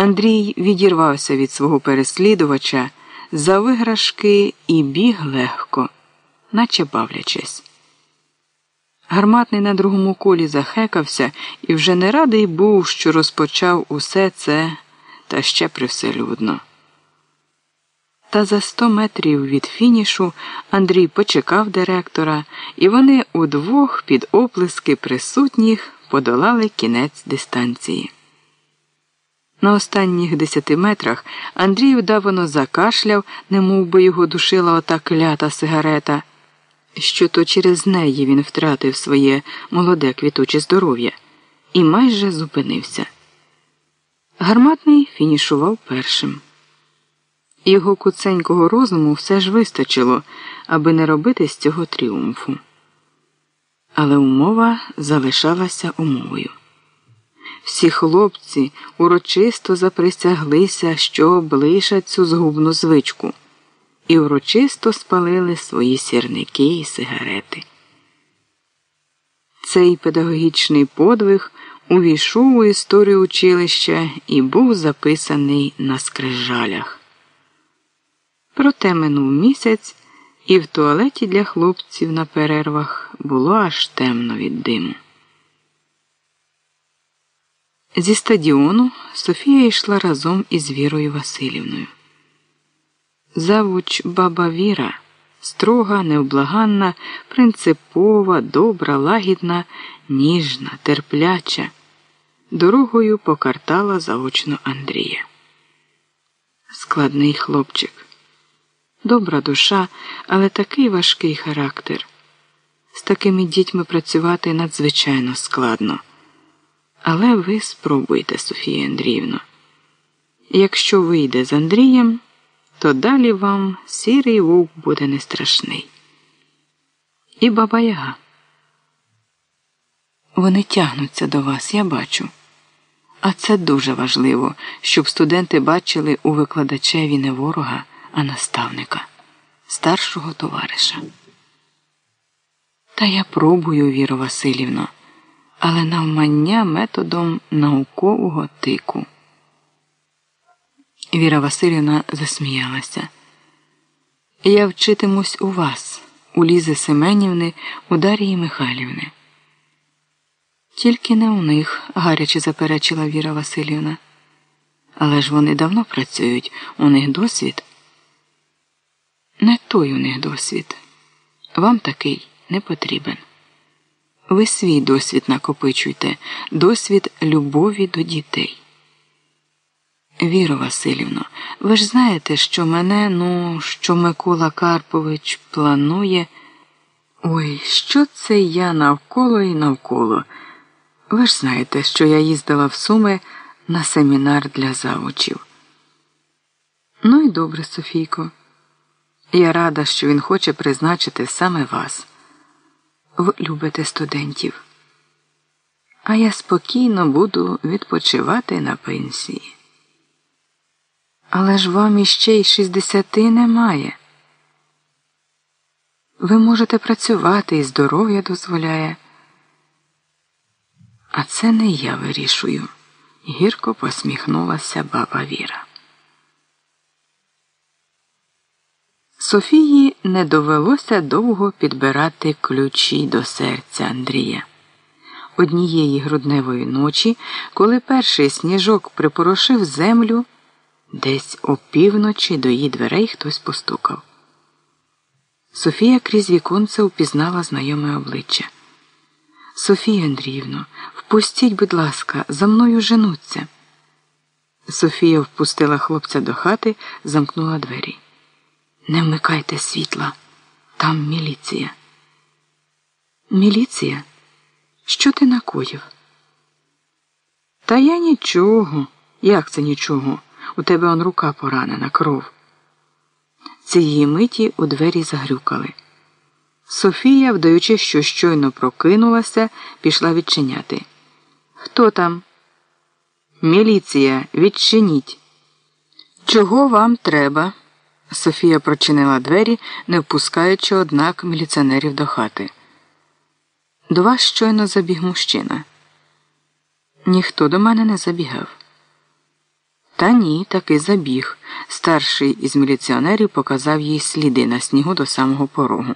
Андрій відірвався від свого переслідувача за виграшки і біг легко, наче бавлячись. Гарматний на другому колі захекався і вже не радий був, що розпочав усе це та ще привселюдно. Та за сто метрів від фінішу Андрій почекав директора, і вони удвох під оплески присутніх подолали кінець дистанції. На останніх десяти метрах Андрій удавано закашляв, немов би його душила ота клята сигарета, що то через неї він втратив своє молоде квітуче здоров'я і майже зупинився. Гарматний фінішував першим. Його куценького розуму все ж вистачило, аби не робити з цього тріумфу. Але умова залишалася умовою. Всі хлопці урочисто заприсяглися, що облишать цю згубну звичку, і урочисто спалили свої сірники і сигарети. Цей педагогічний подвиг увійшов у історію училища і був записаний на скрижалях. Проте минув місяць, і в туалеті для хлопців на перервах було аж темно від диму. Зі стадіону Софія йшла разом із Вірою Васильівною. Завуч баба Віра строга, невблаганна, принципова, добра, лагідна, ніжна, терпляча, дорогою покартала заочно Андрія. Складний хлопчик, добра душа, але такий важкий характер. З такими дітьми працювати надзвичайно складно. Але ви спробуйте, Софія Андріївна. Якщо вийде з Андрієм, то далі вам сірий вовк буде не страшний. І баба Яга. Вони тягнуться до вас, я бачу. А це дуже важливо, щоб студенти бачили у викладачеві не ворога, а наставника, старшого товариша. Та я пробую, Віро Васильівно але навмання методом наукового тику. Віра Васильівна засміялася. Я вчитимусь у вас, у Лізи Семенівни, у Дарії Михайлівни. Тільки не у них, гаряче заперечила Віра Васильівна. Але ж вони давно працюють, у них досвід. Не той у них досвід. Вам такий не потрібен. Ви свій досвід накопичуйте, досвід любові до дітей. Віро Васильівно, ви ж знаєте, що мене, ну, що Микола Карпович планує. Ой, що це я навколо і навколо. Ви ж знаєте, що я їздила в Суми на семінар для завучів. Ну і добре, Софійко. Я рада, що він хоче призначити саме вас ви любите студентів. А я спокійно буду відпочивати на пенсії. Але ж вам іще й шістдесяти немає. Ви можете працювати і здоров'я дозволяє. А це не я вирішую, гірко посміхнулася баба Віра. Софії не довелося довго підбирати ключі до серця Андрія. Однієї грудневої ночі, коли перший сніжок припорошив землю, десь опівночі до її дверей хтось постукав. Софія крізь віконце упізнала знайоме обличчя. Софія Андріївно, впустіть, будь ласка, за мною женуться. Софія впустила хлопця до хати, замкнула двері. Не вмикайте світла. Там міліція. Міліція? Що ти накоїв? Та я нічого. Як це нічого? У тебе он рука поранена, кров. Цієї миті у двері загрюкали. Софія, вдаючи, що щойно прокинулася, пішла відчиняти. Хто там? Міліція, відчиніть. Чого вам треба? Софія прочинила двері, не впускаючи, однак, міліціонерів до хати. До вас щойно забіг мужчина. Ніхто до мене не забігав. Та ні, таки забіг. Старший із міліціонерів показав їй сліди на снігу до самого порогу.